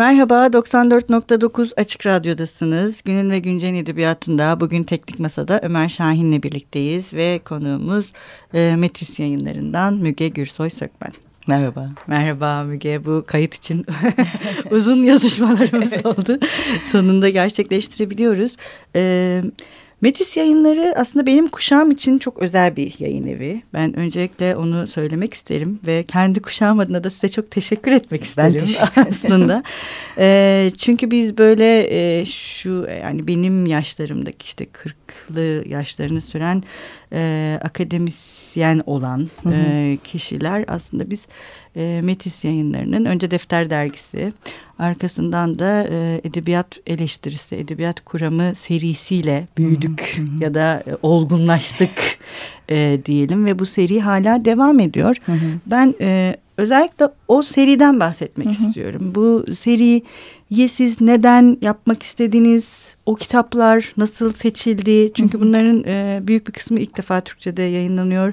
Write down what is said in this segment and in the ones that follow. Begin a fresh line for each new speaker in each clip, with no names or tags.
Merhaba, 94.9 Açık Radyo'dasınız. Günün ve Güncel Edebiyatı'nda bugün Teknik Masa'da Ömer Şahin'le birlikteyiz ve konuğumuz e, Metis yayınlarından Müge Gürsoy Sökmen.
Merhaba.
Merhaba Müge. Bu kayıt için uzun yazışmalarımız oldu. Sonunda gerçekleştirebiliyoruz. Evet. Metis yayınları aslında benim kuşağım için çok özel bir yayın evi. Ben öncelikle onu söylemek isterim ve kendi kuşağım adına da size çok teşekkür etmek isterim ben teşekkür aslında. e, çünkü biz böyle e, şu yani benim yaşlarımdaki işte kırklı yaşlarını süren e, akademisyen olan hı hı. E, kişiler aslında biz e, Metis yayınlarının önce Defter Dergisi arkasından da e, edebiyat eleştirisi, edebiyat kuramı serisiyle büyüdük hı hı. ya da e, olgunlaştık e, diyelim ve bu seri hala devam ediyor. Hı hı. Ben e, özellikle o seriden bahsetmek hı hı. istiyorum. Bu seriyi siz neden yapmak istediniz? O kitaplar nasıl seçildi? Çünkü hı hı. bunların e, büyük bir kısmı ilk defa Türkçe'de yayınlanıyor.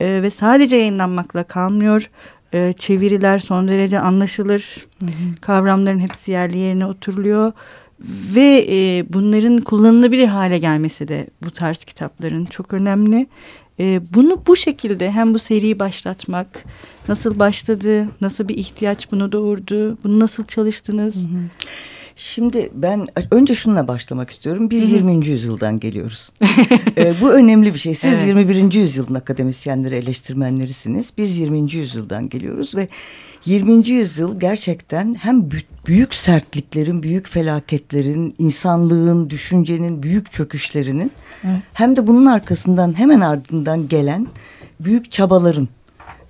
E, ve sadece yayınlanmakla kalmıyor e, çeviriler son derece anlaşılır. Hı hı. Kavramların hepsi yerli yerine oturuluyor. Ve e, bunların kullanılabilir hale gelmesi de bu tarz kitapların çok önemli. E, bunu bu şekilde hem bu seriyi başlatmak, nasıl başladı, nasıl bir ihtiyaç bunu doğurdu, bunu nasıl çalıştınız? Hı hı.
Şimdi ben önce şununla başlamak istiyorum. Biz Hı -hı. 20. yüzyıldan geliyoruz. ee, bu önemli bir şey. Siz evet. 21. yüzyılın akademisyenleri, eleştirmenlerisiniz. Biz 20. yüzyıldan geliyoruz ve 20. yüzyıl gerçekten hem büyük sertliklerin, büyük felaketlerin, insanlığın, düşüncenin büyük çöküşlerinin evet. hem de bunun arkasından hemen ardından gelen büyük çabaların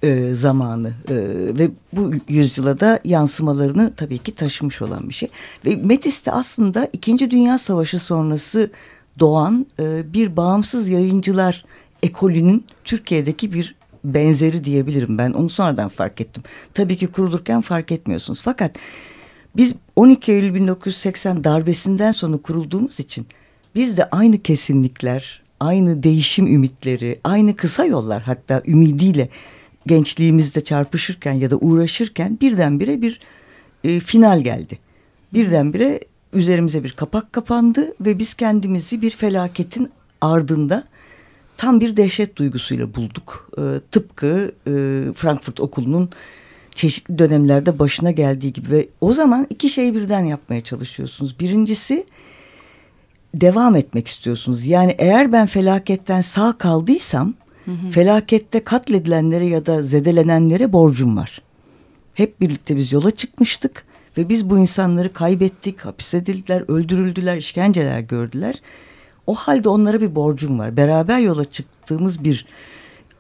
e, zamanı e, ve bu yüzyıla da yansımalarını tabii ki taşımış olan bir şey. Ve Metis de aslında İkinci Dünya Savaşı sonrası doğan e, bir bağımsız yayıncılar ekolünün Türkiye'deki bir benzeri diyebilirim ben. Onu sonradan fark ettim. Tabii ki kurulurken fark etmiyorsunuz. Fakat biz 12 Eylül 1980 darbesinden sonra kurulduğumuz için biz de aynı kesinlikler, aynı değişim ümitleri, aynı kısa yollar hatta ümidiyle gençliğimizde çarpışırken ya da uğraşırken birdenbire bir e, final geldi. Birdenbire üzerimize bir kapak kapandı ve biz kendimizi bir felaketin ardında tam bir dehşet duygusuyla bulduk. E, tıpkı e, Frankfurt Okulu'nun çeşitli dönemlerde başına geldiği gibi ve o zaman iki şeyi birden yapmaya çalışıyorsunuz. Birincisi devam etmek istiyorsunuz. Yani eğer ben felaketten sağ kaldıysam Hı Felakette katledilenlere ya da zedelenenlere borcum var. Hep birlikte biz yola çıkmıştık ve biz bu insanları kaybettik, hapsedildiler, öldürüldüler, işkenceler gördüler. O halde onlara bir borcum var. Beraber yola çıktığımız bir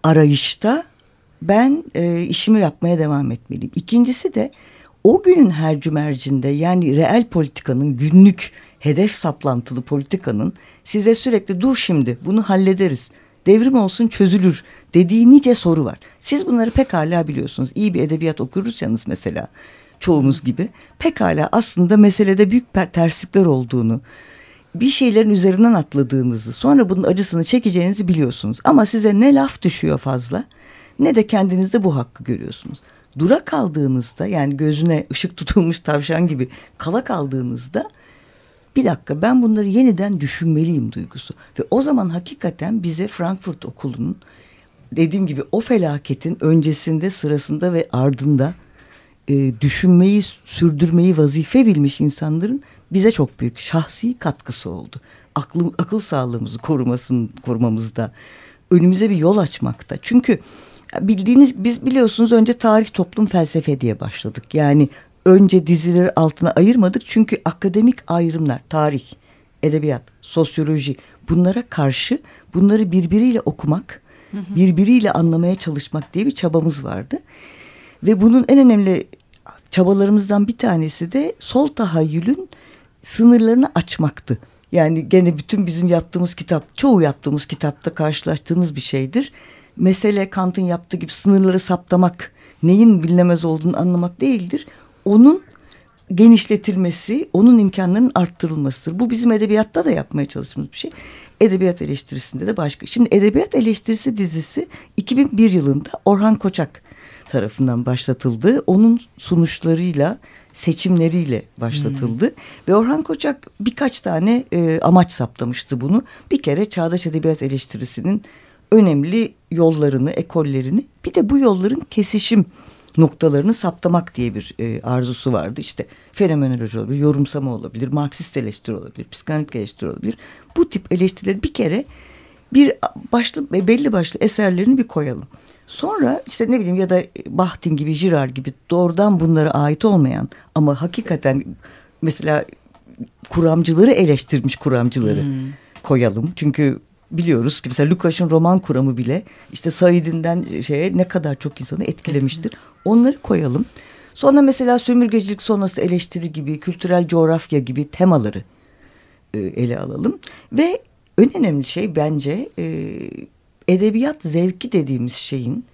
arayışta ben e, işimi yapmaya devam etmeliyim. İkincisi de o günün her cümercinde yani reel politikanın günlük hedef saplantılı politikanın size sürekli dur şimdi bunu hallederiz devrim olsun çözülür dediği nice soru var. Siz bunları pekala biliyorsunuz. İyi bir edebiyat okursanız mesela çoğumuz gibi pekala aslında meselede büyük terslikler olduğunu, bir şeylerin üzerinden atladığınızı, sonra bunun acısını çekeceğinizi biliyorsunuz. Ama size ne laf düşüyor fazla ne de kendinizde bu hakkı görüyorsunuz. Dura kaldığınızda yani gözüne ışık tutulmuş tavşan gibi kala kaldığınızda bir dakika ben bunları yeniden düşünmeliyim duygusu. Ve o zaman hakikaten bize Frankfurt Okulu'nun dediğim gibi o felaketin öncesinde, sırasında ve ardında e, düşünmeyi, sürdürmeyi vazife bilmiş insanların bize çok büyük şahsi katkısı oldu. Aklı, akıl sağlığımızı korumasın, korumamızda, önümüze bir yol açmakta. Çünkü bildiğiniz biz biliyorsunuz önce tarih toplum felsefe diye başladık. Yani önce dizileri altına ayırmadık. Çünkü akademik ayrımlar, tarih, edebiyat, sosyoloji bunlara karşı bunları birbiriyle okumak, birbiriyle anlamaya çalışmak diye bir çabamız vardı. Ve bunun en önemli çabalarımızdan bir tanesi de sol tahayyülün sınırlarını açmaktı. Yani gene bütün bizim yaptığımız kitap, çoğu yaptığımız kitapta karşılaştığınız bir şeydir. Mesele Kant'ın yaptığı gibi sınırları saptamak, neyin bilinemez olduğunu anlamak değildir onun genişletilmesi, onun imkanlarının arttırılmasıdır. Bu bizim edebiyatta da yapmaya çalıştığımız bir şey. Edebiyat eleştirisinde de başka. Şimdi Edebiyat Eleştirisi dizisi 2001 yılında Orhan Koçak tarafından başlatıldı. Onun sunuşlarıyla seçimleriyle başlatıldı. Hmm. Ve Orhan Koçak birkaç tane e, amaç saptamıştı bunu. Bir kere çağdaş edebiyat eleştirisinin önemli yollarını, ekollerini bir de bu yolların kesişim noktalarını saptamak diye bir e, arzusu vardı. İşte fenomenoloji olabilir, yorumsama olabilir, Marksist eleştiri olabilir, psikanalik eleştiri olabilir. Bu tip eleştirileri bir kere bir başlı belli başlı eserlerini bir koyalım. Sonra işte ne bileyim ya da Bahtin gibi, Girard gibi doğrudan bunlara ait olmayan ama hakikaten mesela kuramcıları eleştirmiş kuramcıları hmm. koyalım. Çünkü biliyoruz ki mesela Lukas'ın roman kuramı bile işte Said'inden şeye ne kadar çok insanı etkilemiştir. Onları koyalım. Sonra mesela sömürgecilik sonrası eleştiri gibi, kültürel coğrafya gibi temaları e, ele alalım. Ve en önemli şey bence e, edebiyat zevki dediğimiz şeyin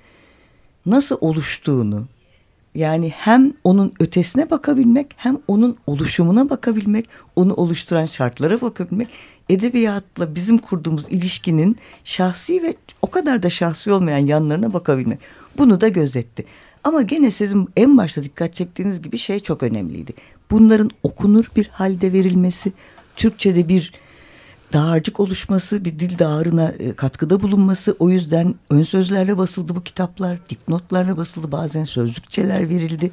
nasıl oluştuğunu yani hem onun ötesine bakabilmek hem onun oluşumuna bakabilmek, onu oluşturan şartlara bakabilmek, edebiyatla bizim kurduğumuz ilişkinin şahsi ve o kadar da şahsi olmayan yanlarına bakabilmek. Bunu da gözetti. Ama gene sizin en başta dikkat çektiğiniz gibi şey çok önemliydi. Bunların okunur bir halde verilmesi, Türkçe'de bir dağarcık oluşması, bir dil dağarına e, katkıda bulunması. O yüzden ön sözlerle basıldı bu kitaplar, dipnotlarla basıldı, bazen sözlükçeler verildi.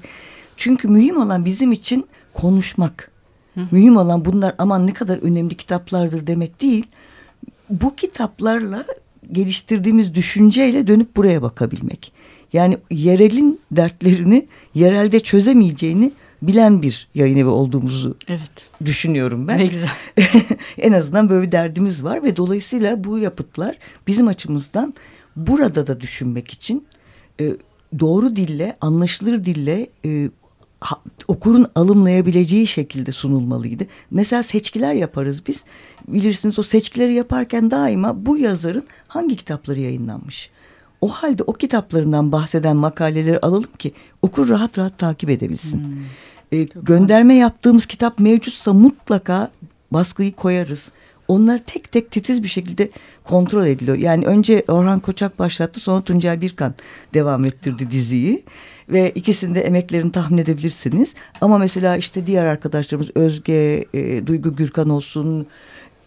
Çünkü mühim olan bizim için konuşmak. Mühim olan bunlar aman ne kadar önemli kitaplardır demek değil. Bu kitaplarla geliştirdiğimiz düşünceyle dönüp buraya bakabilmek. Yani yerelin dertlerini yerelde çözemeyeceğini bilen bir yayın evi olduğumuzu evet. düşünüyorum ben.
Ne güzel.
en azından böyle bir derdimiz var ve dolayısıyla bu yapıtlar bizim açımızdan burada da düşünmek için e, doğru dille, anlaşılır dille e, okurun alımlayabileceği şekilde sunulmalıydı. Mesela seçkiler yaparız biz. Bilirsiniz o seçkileri yaparken daima bu yazarın hangi kitapları yayınlanmış? O halde o kitaplarından bahseden makaleleri alalım ki okur rahat rahat takip edebilsin. Hmm. E, gönderme yaptığımız kitap mevcutsa mutlaka baskıyı koyarız. Onlar tek tek titiz bir şekilde kontrol ediliyor. Yani önce Orhan Koçak başlattı sonra Tuncel Birkan devam ettirdi diziyi. Ve ikisinde emeklerini tahmin edebilirsiniz. Ama mesela işte diğer arkadaşlarımız Özge, e, Duygu Gürkan olsun,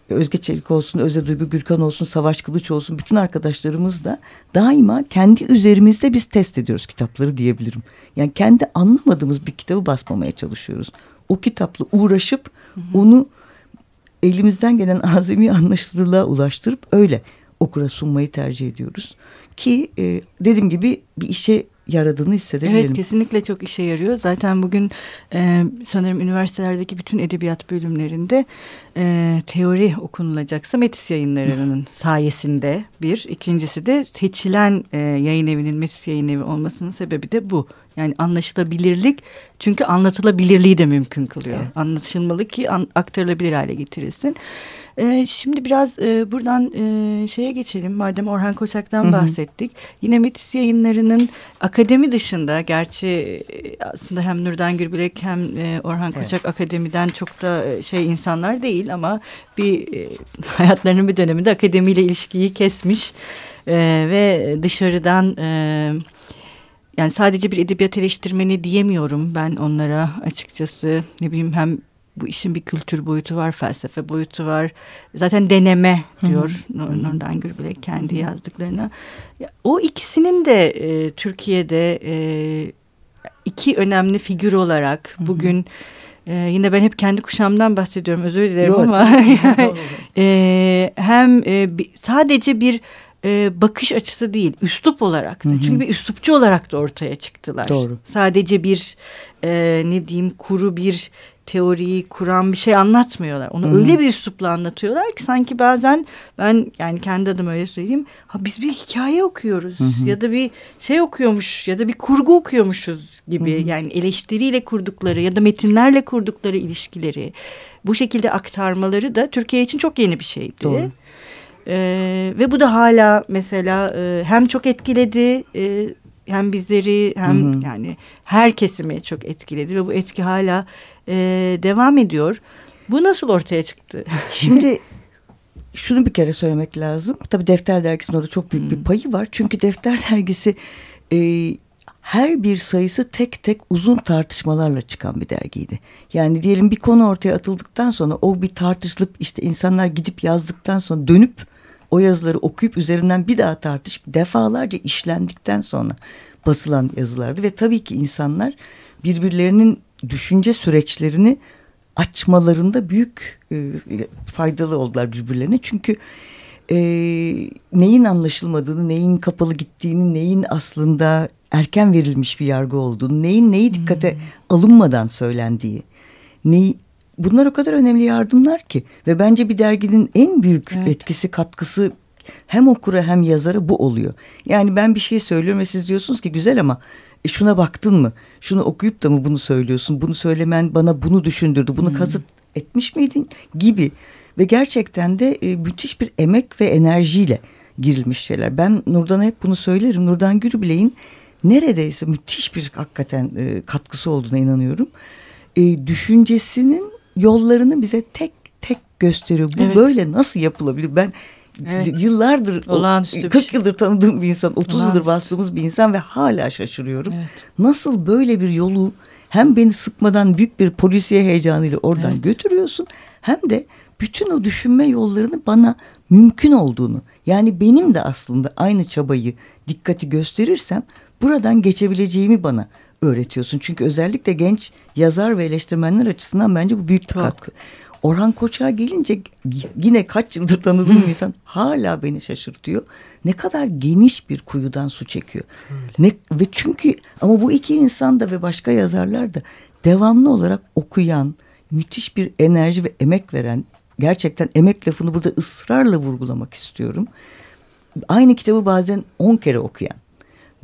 Özge Çelik olsun, Öze Duygu Gürkan olsun, Savaş Kılıç olsun bütün arkadaşlarımız da daima kendi üzerimizde biz test ediyoruz kitapları diyebilirim. Yani kendi anlamadığımız bir kitabı basmamaya çalışıyoruz. O kitapla uğraşıp hı hı. onu elimizden gelen azami anlaşılırlığa ulaştırıp öyle okura sunmayı tercih ediyoruz. Ki e, dediğim gibi bir işe yaradığını hissedebilirim.
Evet kesinlikle çok işe yarıyor. Zaten bugün e, sanırım üniversitelerdeki bütün edebiyat bölümlerinde e, teori okunulacaksa Metis yayınlarının sayesinde bir. ikincisi de seçilen e, yayın evinin Metis yayın evi olmasının sebebi de bu. Yani anlaşılabilirlik çünkü anlatılabilirliği de mümkün kılıyor. Evet. Anlaşılmalı ki an, aktarılabilir hale getirilsin. E, şimdi biraz e, buradan e, şeye geçelim. Madem Orhan Koçak'tan Hı -hı. bahsettik. Yine Metis yayınlarının akademi dışında gerçi e, aslında hem Nurdan Gürbilek hem e, Orhan Koçak evet. akademiden çok da e, şey insanlar değil ama bir e, hayatlarının bir döneminde akademiyle ilişkiyi kesmiş e, ve dışarıdan... E, yani sadece bir edebiyat eleştirmeni diyemiyorum ben onlara açıkçası ne bileyim hem bu işin bir kültür boyutu var, felsefe boyutu var. Zaten deneme diyor Nur, Nurdan Gürbilek kendi yazdıklarına. O ikisinin de e, Türkiye'de e, iki önemli figür olarak bugün e, yine ben hep kendi kuşamdan bahsediyorum özür dilerim Yok, ama e, hem e, sadece bir e, bakış açısı değil, üslup olarak da. Hı hı. Çünkü bir üslupçu olarak da ortaya çıktılar.
Doğru.
Sadece bir e, ne diyeyim kuru bir teoriyi kuran bir şey anlatmıyorlar. Onu Hı -hı. öyle bir üslupla anlatıyorlar ki sanki bazen ben yani kendi adım öyle söyleyeyim. Ha biz bir hikaye okuyoruz Hı -hı. ya da bir şey okuyormuş ya da bir kurgu okuyormuşuz gibi. Hı -hı. Yani eleştiriyle kurdukları ya da metinlerle kurdukları ilişkileri bu şekilde aktarmaları da Türkiye için çok yeni bir şeydi. Doğru. Ee, ve bu da hala mesela e, hem çok etkiledi e, hem bizleri hem hı hı. yani her kesimi çok etkiledi ve bu etki hala e, devam ediyor. Bu nasıl ortaya çıktı?
Şimdi şunu bir kere söylemek lazım. Tabii Defter Dergisi'nin orada çok büyük hmm. bir payı var. Çünkü Defter Dergisi e, her bir sayısı tek tek uzun tartışmalarla çıkan bir dergiydi. Yani diyelim bir konu ortaya atıldıktan sonra o bir tartışılıp işte insanlar gidip yazdıktan sonra dönüp o yazıları okuyup üzerinden bir daha tartışıp defalarca işlendikten sonra basılan yazılardı ve tabii ki insanlar birbirlerinin düşünce süreçlerini açmalarında büyük e, faydalı oldular birbirlerine. Çünkü e, neyin anlaşılmadığını, neyin kapalı gittiğini, neyin aslında erken verilmiş bir yargı olduğunu, neyin neyi dikkate hmm. alınmadan söylendiği, neyi, bunlar o kadar önemli yardımlar ki ve bence bir derginin en büyük evet. etkisi, katkısı hem okura hem yazara bu oluyor. Yani ben bir şey söylüyorum ve siz diyorsunuz ki güzel ama e şuna baktın mı? Şunu okuyup da mı bunu söylüyorsun? Bunu söylemen bana bunu düşündürdü. Bunu hmm. kasıt etmiş miydin? Gibi. Ve gerçekten de e, müthiş bir emek ve enerjiyle girilmiş şeyler. Ben Nurdan'a hep bunu söylerim. Nurdan Gürbilek'in neredeyse müthiş bir hakikaten e, katkısı olduğuna inanıyorum. E, düşüncesinin yollarını bize tek tek gösteriyor. Bu evet. böyle nasıl yapılabilir? Ben Evet. Yıllardır, Olağanüstü 40 şey. yıldır tanıdığım bir insan, 30 Olağanüstü. yıldır bastığımız bir insan ve hala şaşırıyorum. Evet. Nasıl böyle bir yolu hem beni sıkmadan büyük bir polisiye heyecanıyla oradan evet. götürüyorsun hem de bütün o düşünme yollarını bana mümkün olduğunu yani benim de aslında aynı çabayı dikkati gösterirsem buradan geçebileceğimi bana öğretiyorsun. Çünkü özellikle genç yazar ve eleştirmenler açısından bence bu büyük bir Çok. katkı. Orhan Koçak'a gelince yine kaç yıldır tanıdığım insan hala beni şaşırtıyor. Ne kadar geniş bir kuyudan su çekiyor. Ne ve çünkü ama bu iki insan da ve başka yazarlar da devamlı olarak okuyan, müthiş bir enerji ve emek veren, gerçekten emek lafını burada ısrarla vurgulamak istiyorum. Aynı kitabı bazen on kere okuyan,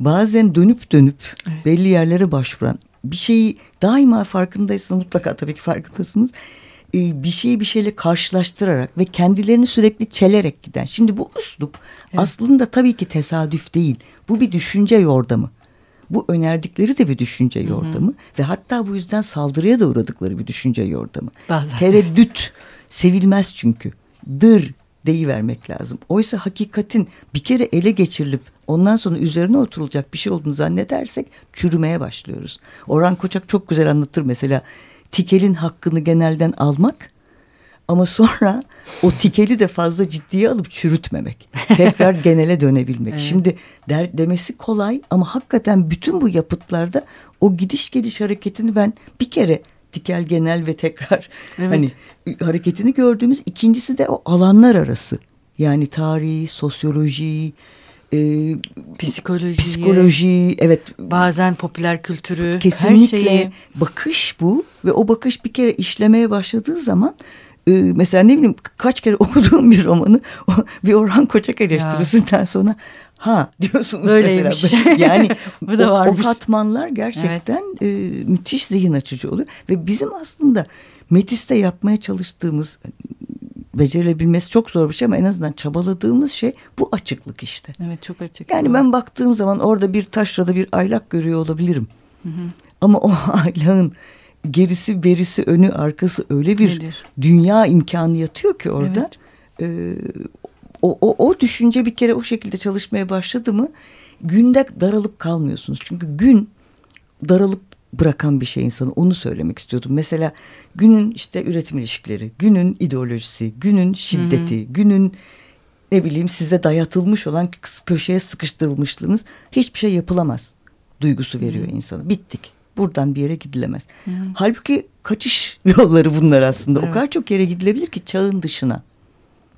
bazen dönüp dönüp evet. belli yerlere başvuran, bir şeyi daima farkındaysanız mutlaka tabii ki farkındasınız bir şeyi bir şeyle karşılaştırarak ve kendilerini sürekli çelerek giden. Şimdi bu üslup evet. aslında tabii ki tesadüf değil. Bu bir düşünce yordamı. Bu önerdikleri de bir düşünce yordamı hı hı. ve hatta bu yüzden saldırıya da uğradıkları bir düşünce yordamı. Bazen. Tereddüt sevilmez çünkü. Dır deyivermek lazım. Oysa hakikatin bir kere ele geçirilip ondan sonra üzerine oturulacak bir şey olduğunu zannedersek çürümeye başlıyoruz. Orhan Koçak çok güzel anlatır mesela tikelin hakkını genelden almak ama sonra o tikeli de fazla ciddiye alıp çürütmemek. Tekrar genele dönebilmek. Evet. Şimdi der, demesi kolay ama hakikaten bütün bu yapıtlarda o gidiş geliş hareketini ben bir kere tikel genel ve tekrar evet. hani hareketini gördüğümüz ikincisi de o alanlar arası. Yani tarihi, sosyoloji,
e, psikoloji,
psikoloji, evet
bazen popüler kültürü,
kesinlikle
her şeyi.
bakış bu ve o bakış bir kere işlemeye başladığı zaman e, mesela ne bileyim kaç kere okuduğum bir romanı bir Orhan Koçak eleştirisinden sonra ha diyorsunuz
Böyleymiş.
mesela. Yani bu da varmış. o, o katmanlar gerçekten evet. e, müthiş zihin açıcı oluyor ve bizim aslında Metis'te yapmaya çalıştığımız becerilebilmesi çok zor bir şey ama en azından çabaladığımız şey bu açıklık işte.
Evet çok açık.
Yani ben baktığım zaman orada bir taşrada bir aylak görüyor olabilirim. Hı hı. Ama o aylağın gerisi berisi önü arkası öyle bir Nedir? dünya imkanı yatıyor ki orada. Evet. Ee, o, o, o düşünce bir kere o şekilde çalışmaya başladı mı günde daralıp kalmıyorsunuz. Çünkü gün daralıp bırakan bir şey insanı. Onu söylemek istiyordum. Mesela günün işte üretim ilişkileri, günün ideolojisi, günün şiddeti, Hı-hı. günün ne bileyim size dayatılmış olan köşeye sıkıştırılmışlığınız hiçbir şey yapılamaz duygusu veriyor Hı-hı. insana. Bittik. Buradan bir yere gidilemez. Hı-hı. Halbuki kaçış yolları bunlar aslında. Evet. O kadar çok yere gidilebilir ki çağın dışına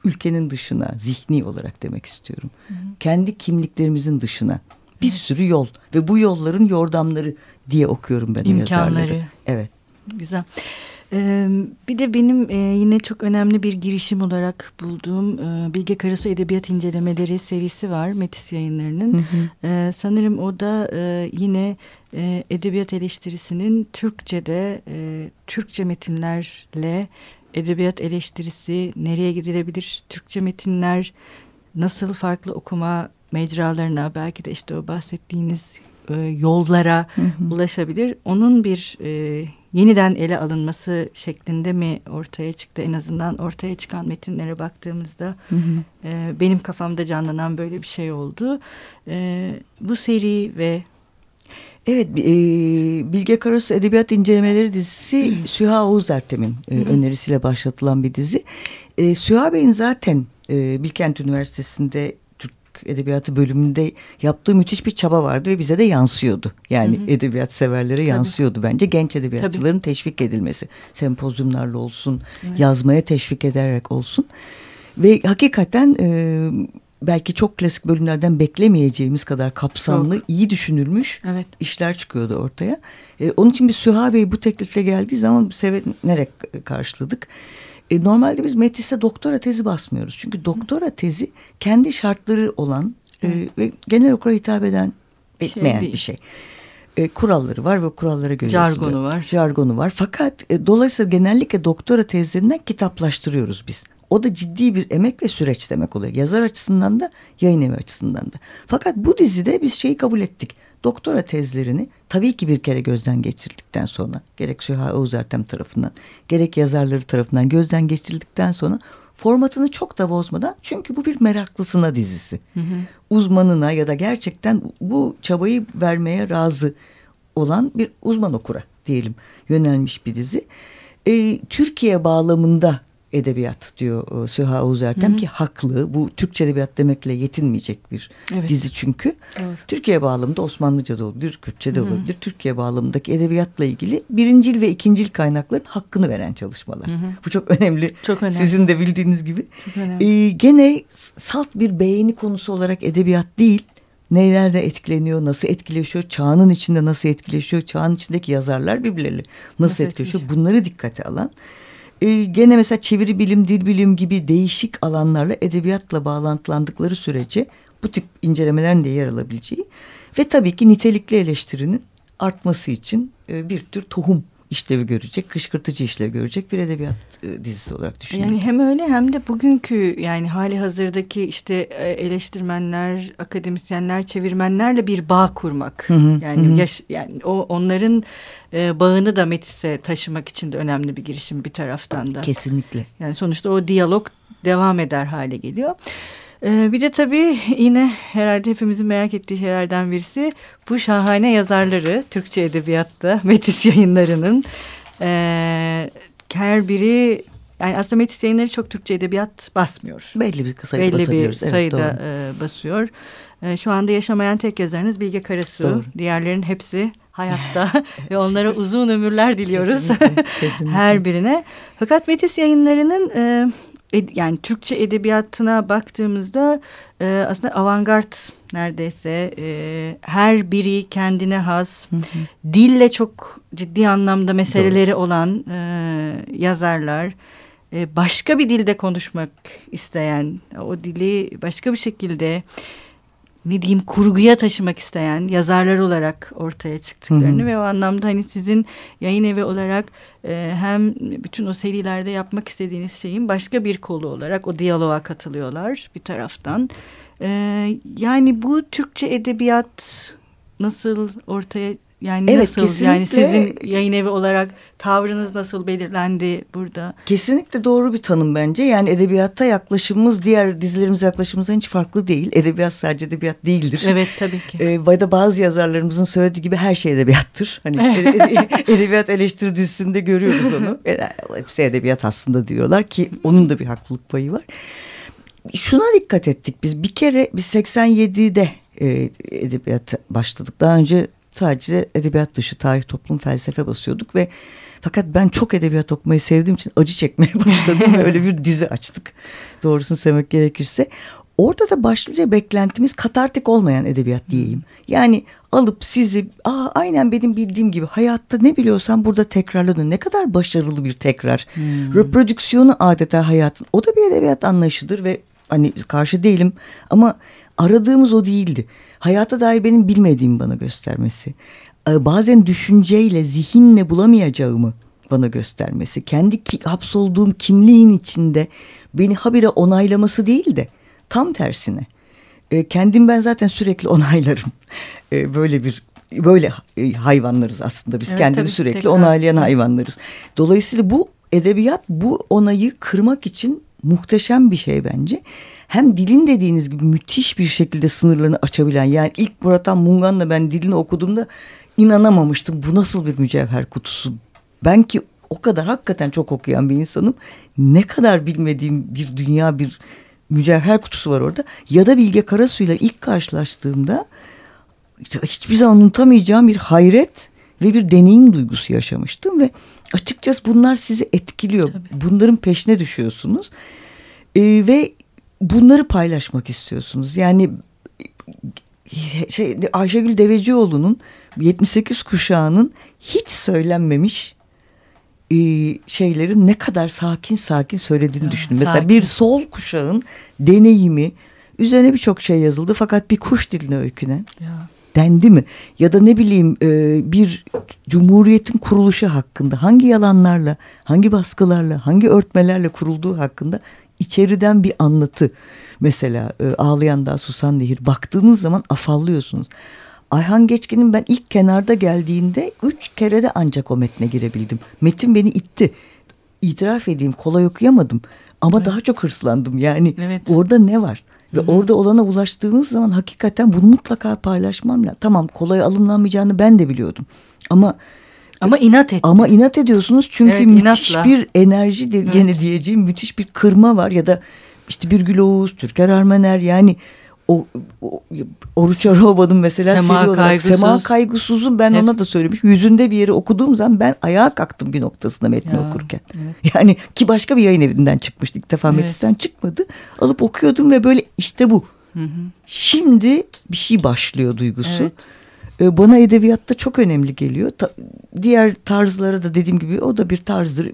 ülkenin dışına, zihni olarak demek istiyorum. Hı hı. Kendi kimliklerimizin dışına bir sürü yol ve bu yolların yordamları diye okuyorum ben İmkanları. yazarları. Evet.
Güzel. Ee, bir de benim e, yine çok önemli bir girişim olarak bulduğum e, Bilge Karasu Edebiyat İncelemeleri serisi var Metis yayınlarının. Hı hı. Ee, sanırım o da e, yine e, edebiyat eleştirisinin Türkçe'de e, Türkçe metinlerle edebiyat eleştirisi nereye gidilebilir? Türkçe metinler nasıl farklı okuma mecralarına belki de işte o bahsettiğiniz e, yollara hı hı. ulaşabilir. Onun bir e, yeniden ele alınması şeklinde mi ortaya çıktı? En azından ortaya çıkan metinlere baktığımızda hı hı. E, benim kafamda canlanan böyle bir şey oldu. E, bu seri ve
Evet, e, Bilge Karasu Edebiyat İncelemeleri dizisi Süha Oğuz Ertem'in e, önerisiyle başlatılan bir dizi. E, Süha Bey'in zaten e, Bilkent Üniversitesi'nde Türk Edebiyatı bölümünde yaptığı müthiş bir çaba vardı ve bize de yansıyordu. Yani hı hı. edebiyat severlere Tabii. yansıyordu bence. Genç edebiyatçıların Tabii. teşvik edilmesi. Sempozyumlarla olsun, evet. yazmaya teşvik ederek olsun. Ve hakikaten... E, belki çok klasik bölümlerden beklemeyeceğimiz kadar kapsamlı, çok. iyi düşünülmüş evet. işler çıkıyordu ortaya. E, onun için biz Süha Bey bu teklifle geldiği zaman sevinerek karşıladık. E, normalde biz Metis'te doktora tezi basmıyoruz. Çünkü doktora tezi kendi şartları olan e, ve genel okura hitap eden şey etmeyen şey bir şey. E, kuralları var ve kurallara göre
jargonu var.
Jargonu var. Fakat e, dolayısıyla genellikle doktora tezlerinden kitaplaştırıyoruz biz. O da ciddi bir emek ve süreç demek oluyor. Yazar açısından da yayın evi açısından da. Fakat bu dizide biz şeyi kabul ettik. Doktora tezlerini tabii ki bir kere gözden geçirdikten sonra gerek Süha Oğuz Ertem tarafından gerek yazarları tarafından gözden geçirildikten sonra formatını çok da bozmadan çünkü bu bir meraklısına dizisi. Hı hı. Uzmanına ya da gerçekten bu çabayı vermeye razı olan bir uzman okura diyelim yönelmiş bir dizi. Ee, Türkiye bağlamında edebiyat diyor e, Süha Oğuz Ertem Hı -hı. ki haklı. Bu Türkçe edebiyat demekle yetinmeyecek bir evet. dizi çünkü. Evet. Türkiye bağlamında Osmanlıca da olabilir, Kürtçe de olabilir. Hı -hı. Türkiye bağlamındaki edebiyatla ilgili birincil ve ikincil kaynakların hakkını veren çalışmalar. Hı -hı. Bu çok önemli. Çok önemli. Sizin de bildiğiniz gibi. Çok önemli. Ee, gene salt bir beğeni konusu olarak edebiyat değil nelerle etkileniyor, nasıl etkileşiyor, çağının içinde nasıl etkileşiyor, çağın içindeki yazarlar birbirleriyle nasıl, nasıl etkileşiyor bunları dikkate alan e, gene mesela çeviri bilim, dil bilim gibi değişik alanlarla edebiyatla bağlantılandıkları sürece bu tip incelemelerin de yer alabileceği ve tabii ki nitelikli eleştirinin artması için e, bir tür tohum işlevi görecek, kışkırtıcı işlevi görecek bir edebiyat e, dizisi olarak düşünüyorum.
Yani hem öyle hem de bugünkü yani hali hazırdaki işte e, eleştirmenler, akademisyenler, çevirmenlerle bir bağ kurmak. Hı hı, yani hı. Yaş, yani o onların e, bağını da Metis'e taşımak için de önemli bir girişim bir taraftan da.
Kesinlikle.
Yani sonuçta o diyalog devam eder hale geliyor. Ee, bir de tabii yine herhalde hepimizin merak ettiği şeylerden birisi bu şahane yazarları Türkçe Edebiyat'ta Metis yayınlarının e, her biri yani aslında Metis yayınları çok Türkçe Edebiyat basmıyor.
Belli bir sayıda
Belli bir sayıda evet, e, basıyor. E, şu anda yaşamayan tek yazarınız Bilge Karasu. Doğru. Diğerlerin hepsi hayatta ve onlara uzun ömürler diliyoruz. Kesinlikle, kesinlikle. her birine. Fakat Metis yayınlarının e, yani Türkçe edebiyatına baktığımızda e, aslında avantgard neredeyse e, her biri kendine has hı hı. dille çok ciddi anlamda meseleleri Doğru. olan e, yazarlar e, başka bir dilde konuşmak isteyen o dili başka bir şekilde ne diyeyim kurguya taşımak isteyen yazarlar olarak ortaya çıktıklarını hı hı. ve o anlamda hani sizin yayın evi olarak e, hem bütün o serilerde yapmak istediğiniz şeyin başka bir kolu olarak o diyaloğa katılıyorlar bir taraftan. E, yani bu Türkçe edebiyat nasıl ortaya yani evet, nasıl kesinlikle, yani sizin yayın evi olarak tavrınız nasıl belirlendi burada?
Kesinlikle doğru bir tanım bence. Yani edebiyatta yaklaşımımız diğer dizilerimize yaklaşımımızdan hiç farklı değil. Edebiyat sadece edebiyat değildir.
Evet tabii ki.
Ee, da bazı yazarlarımızın söylediği gibi her şey edebiyattır. Hani edebiyat eleştiri dizisinde görüyoruz onu. Hepsi edebiyat aslında diyorlar ki onun da bir haklılık payı var. Şuna dikkat ettik biz. Bir kere biz 87'de e, edebiyat başladık. Daha önce sadece edebiyat dışı tarih, toplum, felsefe basıyorduk ve fakat ben çok edebiyat okumayı sevdiğim için acı çekmeye başladım ve öyle bir dizi açtık. Doğrusunu söylemek gerekirse. Orada da başlıca beklentimiz katartik olmayan edebiyat diyeyim. Yani alıp sizi Aa, aynen benim bildiğim gibi hayatta ne biliyorsan burada tekrarlanıyor. Ne kadar başarılı bir tekrar. Hmm. Reprodüksiyonu adeta hayatın. O da bir edebiyat anlayışıdır ve hani karşı değilim ama aradığımız o değildi hayata dair benim bilmediğim bana göstermesi. Ee, bazen düşünceyle, zihinle bulamayacağımı bana göstermesi. Kendi ki, hapsolduğum kimliğin içinde beni habire onaylaması değil de tam tersine. E, kendim ben zaten sürekli onaylarım. E, böyle bir böyle e, hayvanlarız aslında biz evet, kendini sürekli tekrar. onaylayan hayvanlarız. Dolayısıyla bu edebiyat bu onayı kırmak için muhteşem bir şey bence hem dilin dediğiniz gibi müthiş bir şekilde sınırlarını açabilen yani ilk Muratan Mungan'la ben dilini okuduğumda inanamamıştım. Bu nasıl bir mücevher kutusu? Ben ki o kadar hakikaten çok okuyan bir insanım. Ne kadar bilmediğim bir dünya bir mücevher kutusu var orada. Ya da Bilge Karasu'yla ilk karşılaştığımda hiçbir zaman unutamayacağım bir hayret ve bir deneyim duygusu yaşamıştım ve açıkçası bunlar sizi etkiliyor. Tabii. Bunların peşine düşüyorsunuz. Ee, ve bunları paylaşmak istiyorsunuz. Yani şey Ayşegül Devecioğlu'nun 78 kuşağının hiç söylenmemiş e, şeylerin ne kadar sakin sakin söylediğini düşünün. Mesela sakin. bir sol kuşağın deneyimi üzerine birçok şey yazıldı fakat bir kuş diline öykünen ya. dendi mi? Ya da ne bileyim e, bir cumhuriyetin kuruluşu hakkında hangi yalanlarla, hangi baskılarla, hangi örtmelerle kurulduğu hakkında içeriden bir anlatı. Mesela e, Ağlayan Dağ Susan Nehir baktığınız zaman afallıyorsunuz. Ayhan Geçkin'in ben ilk kenarda geldiğinde üç kere de ancak o metne girebildim. Metin beni itti. İtiraf edeyim kolay okuyamadım. Ama evet. daha çok hırslandım yani. Evet. Orada ne var? Ve Hı-hı. orada olana ulaştığınız zaman hakikaten bunu mutlaka paylaşmam lazım. Tamam kolay alımlanmayacağını ben de biliyordum. Ama
ama inat etti.
Ama inat ediyorsunuz çünkü evet, müthiş inatla. bir enerji de, evet. gene diyeceğim müthiş bir kırma var ya da işte Birgül Oğuz, Türker Armener yani o, o Oruç Aroba'nın mesela
Sema
seri olarak
kaygısız.
Sema Kaygısız'ın ben Hep. ona da söylemiş. Yüzünde bir yeri okuduğum zaman ben ayağa kalktım bir noktasında metni ya, okurken. Evet. Yani ki başka bir yayın evinden çıkmıştı. İlk defa evet. Metis'ten çıkmadı. Alıp okuyordum ve böyle işte bu. Hı hı. Şimdi bir şey başlıyor duygusu. Evet. Ee, bana edebiyatta çok önemli geliyor. Ta, diğer tarzlara da dediğim gibi o da bir tarzdır.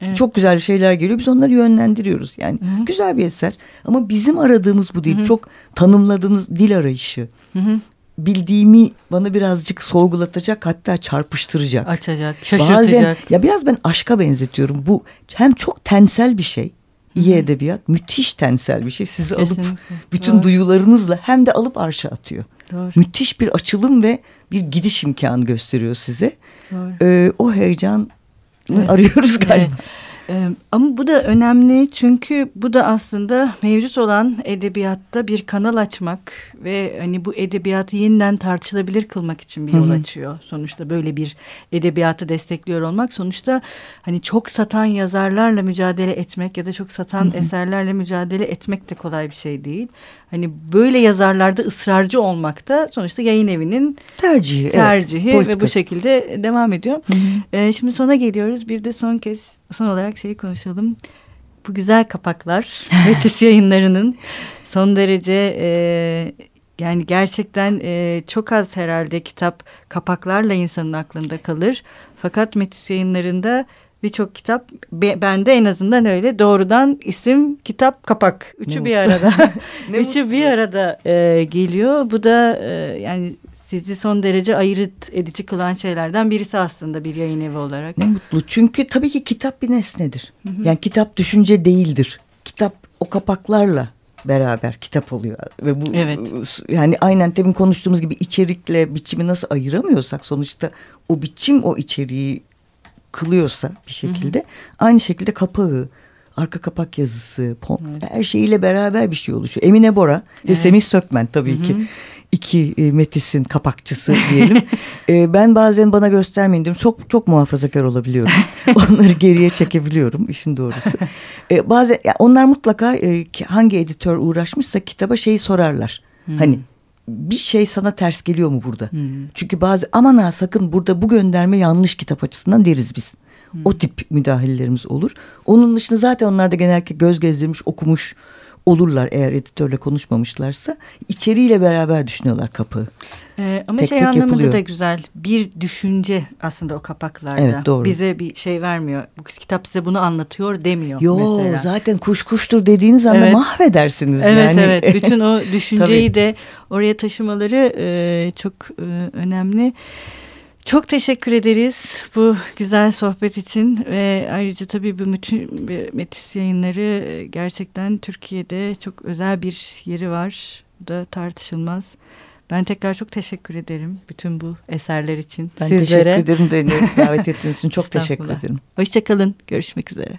Evet. Çok güzel şeyler geliyor. Biz onları yönlendiriyoruz. Yani Hı-hı. güzel bir eser. Ama bizim aradığımız bu değil. Hı-hı. Çok tanımladığınız dil arayışı. Hı-hı. Bildiğimi bana birazcık sorgulatacak hatta çarpıştıracak.
Açacak, şaşırtacak. Bazen
ya biraz ben aşka benzetiyorum. Bu hem çok tensel bir şey. İyi edebiyat müthiş tensel bir şey. Sizi Kesinlikle. alıp bütün Doğru. duyularınızla hem de alıp arşa atıyor. Doğru. Müthiş bir açılım ve bir gidiş imkanı gösteriyor size. Doğru. Ee, o heyecan evet. arıyoruz galiba. Evet.
Ee, ama bu da önemli çünkü bu da aslında mevcut olan edebiyatta bir kanal açmak ve hani bu edebiyatı yeniden tartışılabilir kılmak için bir yol Hı -hı. açıyor. Sonuçta böyle bir edebiyatı destekliyor olmak sonuçta hani çok satan yazarlarla mücadele etmek ya da çok satan Hı -hı. eserlerle mücadele etmek de kolay bir şey değil. Hani böyle yazarlarda ısrarcı olmak da sonuçta yayın evinin tercihi, tercihi evet, ve bu şekilde devam ediyor. Hı -hı. Ee, şimdi sona geliyoruz. Bir de son kez son olarak şeyi konuşalım. Bu güzel kapaklar Metis yayınlarının son derece e, yani gerçekten e, çok az herhalde kitap kapaklarla insanın aklında kalır. Fakat Metis yayınlarında birçok kitap bende en azından öyle doğrudan isim kitap kapak. Üçü ne bir arada. Üçü bir arada e, geliyor. Bu da e, yani sizi son derece ayırt edici kılan şeylerden birisi aslında bir yayın evi olarak.
Ne mutlu. Çünkü tabii ki kitap bir nesnedir. Hı hı. Yani kitap düşünce değildir. Kitap o kapaklarla beraber kitap oluyor ve bu evet. yani aynen demin konuştuğumuz gibi içerikle biçimi nasıl ayıramıyorsak sonuçta o biçim o içeriği kılıyorsa bir şekilde hı hı. aynı şekilde kapağı arka kapak yazısı, pom, evet. her şeyiyle beraber bir şey oluşuyor. Emine Bora evet. ve Semih Sökmen tabii Hı -hı. ki iki e, Metis'in kapakçısı diyelim. e, ben bazen bana göstermeyin diyorum. Çok çok muhafazakar olabiliyorum. Onları geriye çekebiliyorum işin doğrusu. E, bazen yani onlar mutlaka e, hangi editör uğraşmışsa kitaba şeyi sorarlar. Hmm. Hani bir şey sana ters geliyor mu burada? Hmm. Çünkü bazı aman ha sakın burada bu gönderme yanlış kitap açısından deriz biz. Hmm. O tip müdahalelerimiz olur. Onun dışında zaten onlar da genellikle göz gezdirmiş, okumuş olurlar eğer editörle konuşmamışlarsa içeriğiyle beraber düşünüyorlar kapı.
Ee, ama tek şey tek anlamında yapılıyor. da güzel bir düşünce aslında o kapaklarda. Evet doğru. Bize bir şey vermiyor. Bu kitap size bunu anlatıyor demiyor
Yo, mesela. zaten kuş kuştur dediğiniz anda evet. mahvedersiniz.
Evet yani. evet bütün o düşünceyi de oraya taşımaları e, çok e, önemli. Çok teşekkür ederiz bu güzel sohbet için ve ayrıca tabii bu bütün Metis yayınları gerçekten Türkiye'de çok özel bir yeri var. Bu da tartışılmaz. Ben tekrar çok teşekkür ederim bütün bu eserler için
ben sizlere. Teşekkür ederim de davet ettiğiniz için çok teşekkür ederim.
Hoşçakalın. Görüşmek üzere.